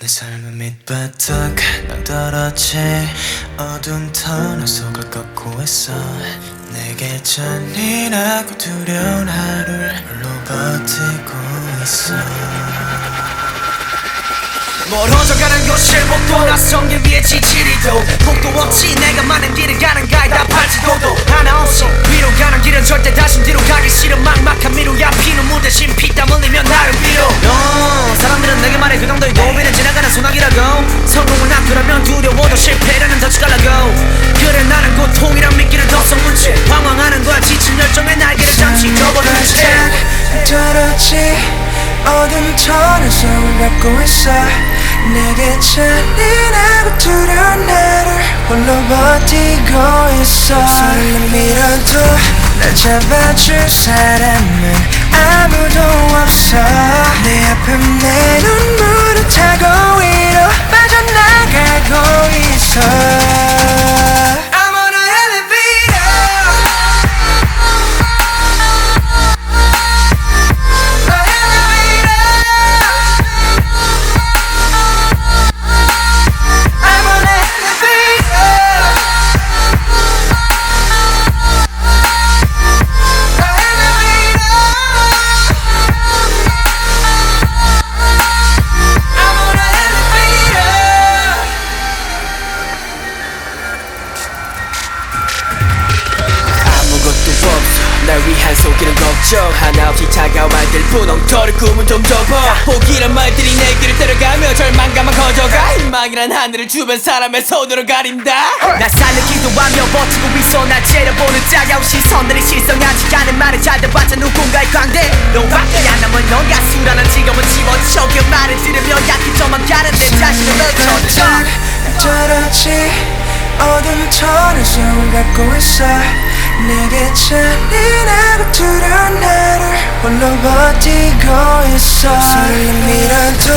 내 삶은 밑바닥 난 떨어지 어두운 터널 속을 걷고 있어. 내게 잔인하고 두려운 하루를 홀로 버티고 있어. 멀어져가는 곳을 목도 낯선 길 위에 지지리도 목도 없이 내가 많은 길을 가는 가이다 팔찌도도 하나 없이 위로 가는 길은 절대 다시 뒤로 가기 싫어 막막한 미로야. 피눈물 대신 터널 속을 걷고 있어. 내게 잔인하고 두려운 나를 홀로 버티고 있어. 손을 밀어도 날 잡아줄 사람은 아무도 없어. 내 위한 속이는 걱정. 하나 없이 차가운 말들 분홍털을 꿈을 좀 접어. 포기란 말들이 내 길을 따라가며 절망감만 커져가. 희망이란 하늘을 주변 사람의 손으로 가린다. 나 살려 기도하며 버티고 있어. 날 째려보는 짜가운 시선들이 실성하지 않은 말을 잘 들어봤자 누군가의 광대. 너밖에 안 남은 넌 가수라는 직업은 집어쳐 그 말을 들으며 약해져만 가는 내 자신을 떨어지. 어둠 터널 속을 걷고 있어 내게 잔인하고 두려운 나를 홀로 버티고 있어. 밀어도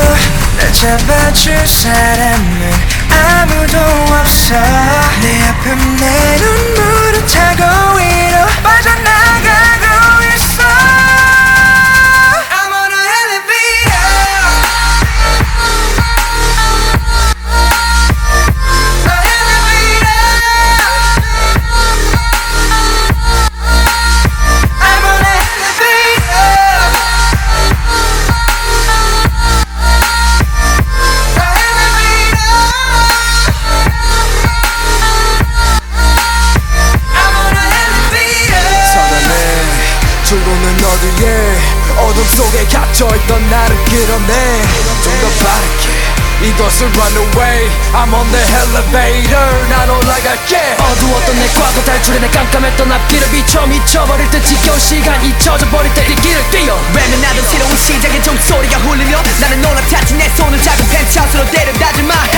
날 잡아줄 사람은 아무도 없어. 내 아픔 내 눈물을 타고 위로 빠져나 어디에 어둠 속에 갇혀있던 나를 끌어내. 좀 더 빠르게 이것을 run away. I'm on the elevator. 난 올라갈게. 어두웠던 내 과거 탈출해 내 깜깜했던 앞길을 비춰 미쳐버릴 듯 지겨운 시간 잊혀져 버릴 때 이 길을 뛰어. 외면하던 새로운 시작의 종소리가 울리며 나는 올라탔지. 내 손을 작은 펜트하우스로 uh.